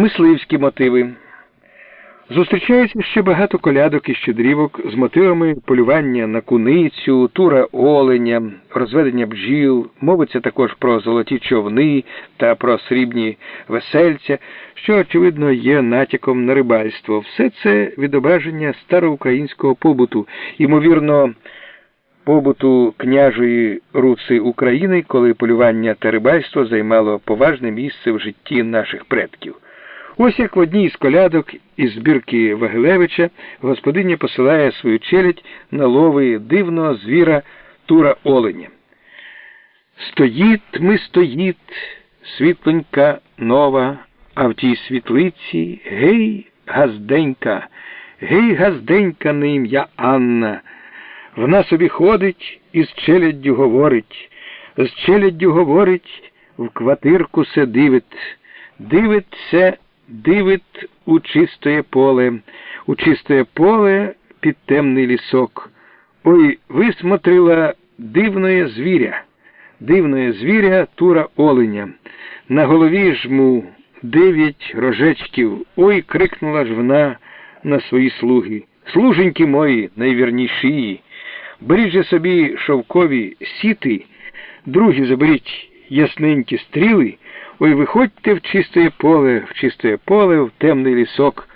Мисливські мотиви. Зустрічається ще багато колядок і щедрівок з мотивами полювання на куницю, тура оленя, розведення бджіл, мовиться також про золоті човни та про срібні весельця, що, очевидно, є натяком на рибальство. Все це відображення староукраїнського побуту, ймовірно, побуту княжої руци України, коли полювання та рибальство займало поважне місце в житті наших предків. Ось як в одній з колядок із збірки Вагилевича господиня посилає свою челядь на лови дивного звіра Тура Оленя. Стоїть ми стоїть, світлонька нова, а в тій світлиці гей, газденька, гей, газденька на ім'я Анна. Вона собі ходить і з челяддю говорить, з челяддю говорить, в квартирку се дивить, дивиться дивить у чистое поле, у чистое поле під темний лісок. Ой, висмотрила дивное звіря, дивное звіря тура оленя. На голові жму дев'ять рожечків. Ой, крикнула ж вона на свої слуги. Служеньки мої, найвірніші, беріть же собі шовкові сіти, другі заберіть ясненькі стріли. Ой, виходьте в чисте поле, в чисте поле, в темний лісок.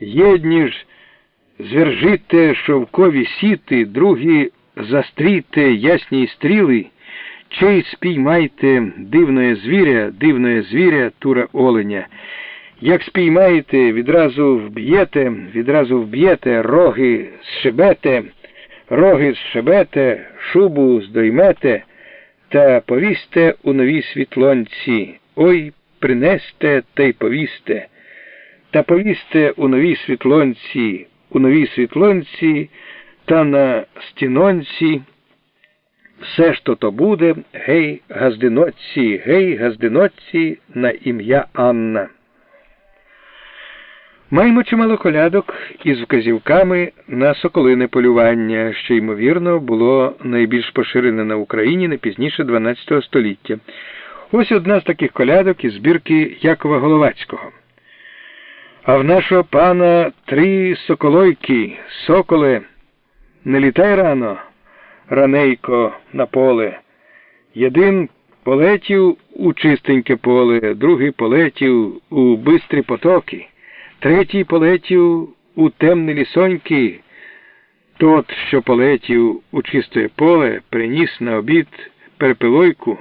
Єдні ж звержите шовкові сіти, другі застрійте ясні стріли, чей спіймайте дивне звіря, дивне звіря тура оленя. Як спіймаєте, відразу вб'єте, відразу вб'єте, роги зшибете, роги зшибете, шубу здоймете та повісте у новій світлонці. Ой, принесте та й повісте, Та повісте у новій світлонці, у новій світлонці та на стінонці. Все що то буде, гей, газдиноці, гей, газдиноці на ім'я Анна. Маємо чимало колядок із вказівками на соколине полювання, що, ймовірно, було найбільш поширене на Україні не пізніше 12 століття. Ось одна з таких колядок із збірки Якова Головацького. А в нашого пана три соколойки, соколе, не літай рано, ранейко на поле. Єдин полетів у чистеньке поле, другий полетів у бистрі потоки. Третій полетів у темні лісоньки. Тот, що полетів у чисте поле, приніс на обід перепилойку.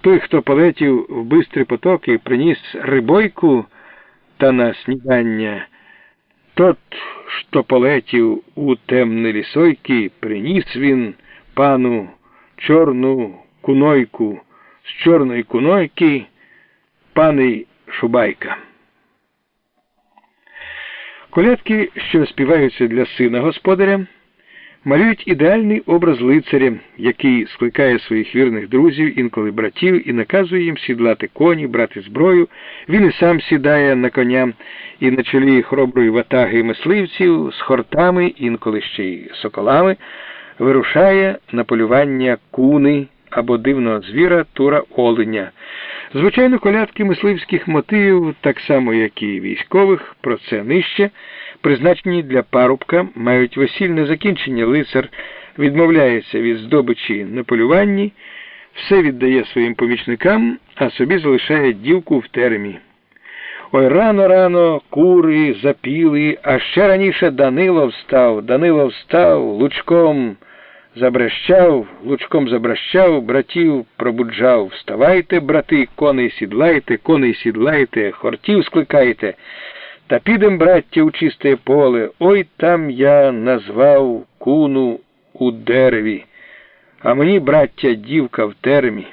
Той, хто полетів в бистрі потоки, приніс рибойку та на снідання. Тот, що полетів у темні лісойки, приніс він пану чорну кунойку з чорної кунойки, паний Шубайка. Колядки, що співаються для сина господаря, малюють ідеальний образ лицаря, який скликає своїх вірних друзів, інколи братів, і наказує їм сідлати коні, брати зброю. Він і сам сідає на коня і на чолі хороброї ватаги мисливців з хортами, інколи ще й соколами, вирушає на полювання куни або дивного звіра тура оленя. Звичайно, колядки мисливських мотивів, так само як і військових, про це нижче, призначені для парубка, мають весільне закінчення, лицар відмовляється від здобичі на полюванні, все віддає своїм помічникам, а собі залишає дівку в теремі. Ой рано рано кури запіли, а ще раніше Данило встав, Данило встав лучком забрещав, лучком забращав, братів пробуджав. Вставайте, брати, коней сідлайте, коней сідлайте, хортів скликайте. Та підем, браття, у чисте поле. Ой там я назвав куну у дереві, а мені, браття, дівка в термі.